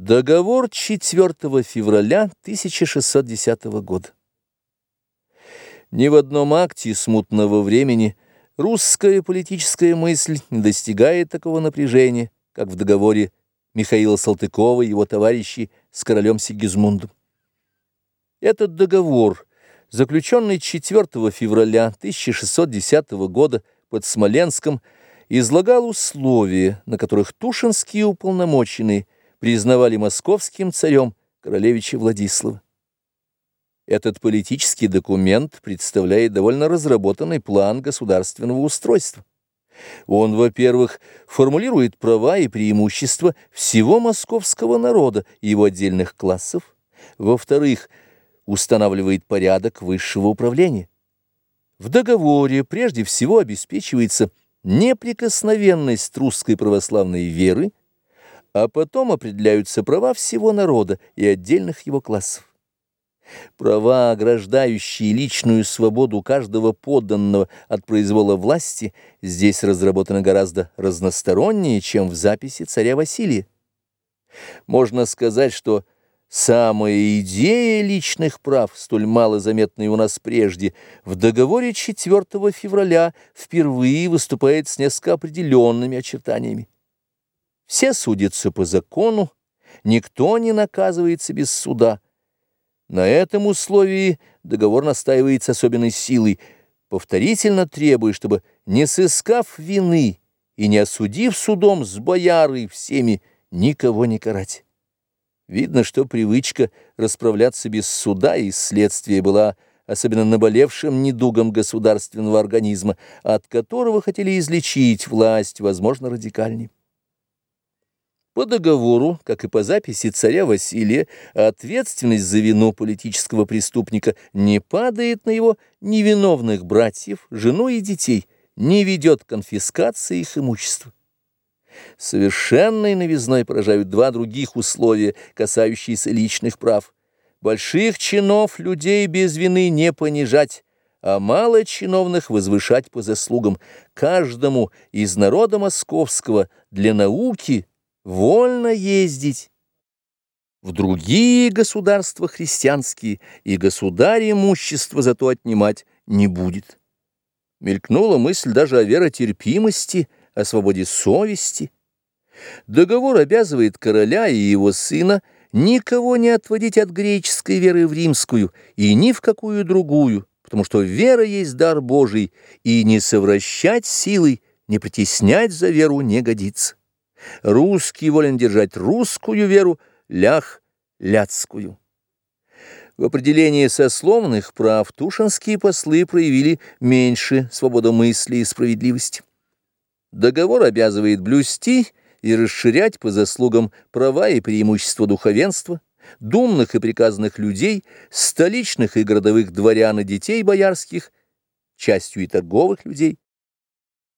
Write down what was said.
Договор 4 февраля 1610 года. Ни в одном акте смутного времени русская политическая мысль не достигает такого напряжения, как в договоре Михаила Салтыкова и его товарищей с королем Сигизмундом. Этот договор, заключенный 4 февраля 1610 года под Смоленском, излагал условия, на которых Тушинские уполномоченные – признавали московским царем королевича Владислава. Этот политический документ представляет довольно разработанный план государственного устройства. Он, во-первых, формулирует права и преимущества всего московского народа и его отдельных классов, во-вторых, устанавливает порядок высшего управления. В договоре прежде всего обеспечивается неприкосновенность русской православной веры, а потом определяются права всего народа и отдельных его классов. Права, ограждающие личную свободу каждого подданного от произвола власти, здесь разработаны гораздо разностороннее, чем в записи царя Василия. Можно сказать, что самая идея личных прав, столь мало заметная у нас прежде, в договоре 4 февраля впервые выступает с несколько определенными очертаниями. Все судятся по закону, никто не наказывается без суда. На этом условии договор настаивается особенной силой, повторительно требуя, чтобы, не сыскав вины и не осудив судом с боярой всеми, никого не карать. Видно, что привычка расправляться без суда и следствия была особенно наболевшим недугом государственного организма, от которого хотели излечить власть, возможно, радикальней. По договору, как и по записи царя Василия, ответственность за вину политического преступника не падает на его невиновных братьев, жену и детей, не ведет конфискации их имущества. Совершенной новизной поражают два других условия, касающиеся личных прав. Больших чинов людей без вины не понижать, а мало чиновных возвышать по заслугам. Каждому из народа московского для науки – вольно ездить. В другие государства христианские и государь имущество зато отнимать не будет. Мелькнула мысль даже о веротерпимости, о свободе совести. Договор обязывает короля и его сына никого не отводить от греческой веры в римскую и ни в какую другую, потому что вера есть дар Божий, и не совращать силой, не притеснять за веру не годится. Русский волен держать русскую веру, лях — ляцкую. В определении сословных прав тушинские послы проявили меньше свободомыслия и справедливости. Договор обязывает блюсти и расширять по заслугам права и преимущества духовенства, думных и приказанных людей, столичных и городовых дворян и детей боярских, частью и торговых людей,